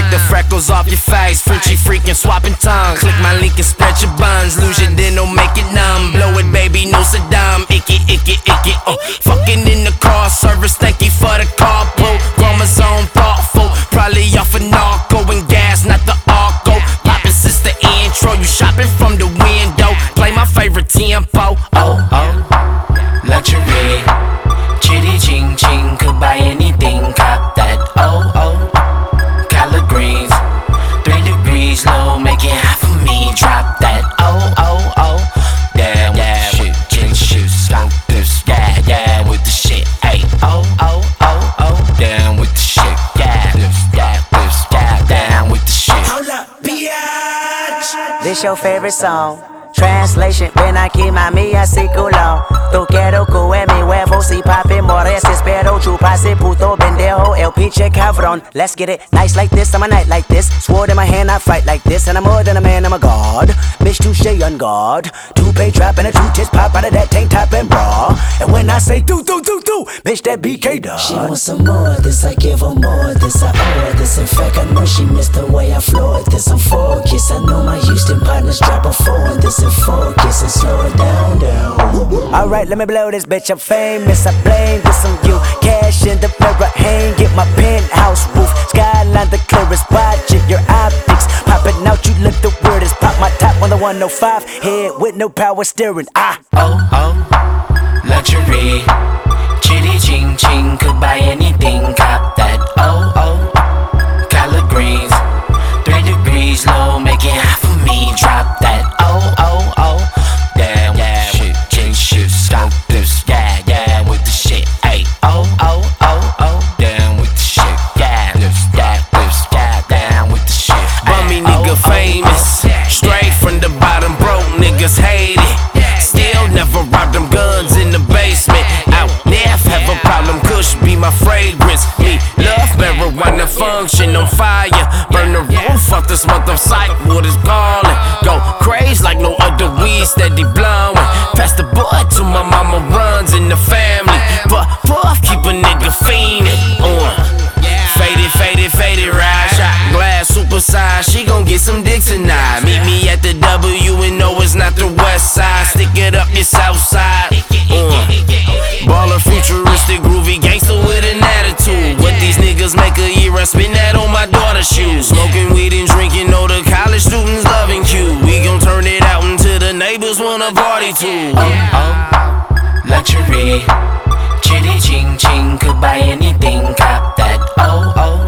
some. The freckles off your face. Frenchy freaking swapping tongue. Click my link and spread your buns. Lose your dental, make it numb. Blow it, baby, no Saddam. Icky, icky, icky. Uh, fucking in the car service. Thank you for the carpool. Chromosome thoughtful. Probably off a narco and gas, not the arco. Poppin' since the intro. You shopping from the window. Play my favorite tempo. oh oh luxury This your favorite song. Translation, ven aquí mami así culo Tú quiero que mi huevo si papi mores Espero chupase puto pendejo el pinche cabrón Let's get it, nice like this, I'm a night like this Sword in my hand, I fight like this And I'm more than a man, I'm a god Bitch touche on guard Two-pay trap and a two-tits pop out of that tank top and bra And when I say do, do, do, do Bitch that BK dog She wants some more of this, I give her more this, I owe her this. In fact, I know she missed the way I floored this. I'm focused, I know my Houston partners drop a four this and focus and slow it down, down. Alright, let me blow this bitch. I'm famous. I blame this on you. Cash in the mirror, hang it my penthouse roof. Skyline the clearest, watching your optics. Popping out, you look the weirdest. Pop my top on the 105. Head with no power steering. Ah. oh oh. Luxury. Chitty ching ching. Could buy anything. Cop that. Oh oh. Collard greens. Three degrees low. Make it hot for me. Drop that. Oh oh oh. Damn yeah shit change shoes smoke famous. Straight from the bottom, broke niggas hate it. Still never robbed them guns in the basement. Out there, have a problem. Kush be my fragrance. Me love marijuana function on fire. Burn the roof off this mother sight. What is calling? Go crazy like no other weed steady blowing. Pass the boy to my mama runs in the family. get some dick tonight. Meet me at the W and O, it's not the west side. Stick it up, it's South Uh. Baller futuristic, groovy gangster with an attitude. What these niggas make a year, I spend that on my daughter's shoes. Smoking weed and drinking, all the college students loving you. We gon' turn it out until the neighbors wanna party too. Oh, oh, luxury. Chitty ching ching, could buy anything, cop that. Oh, oh.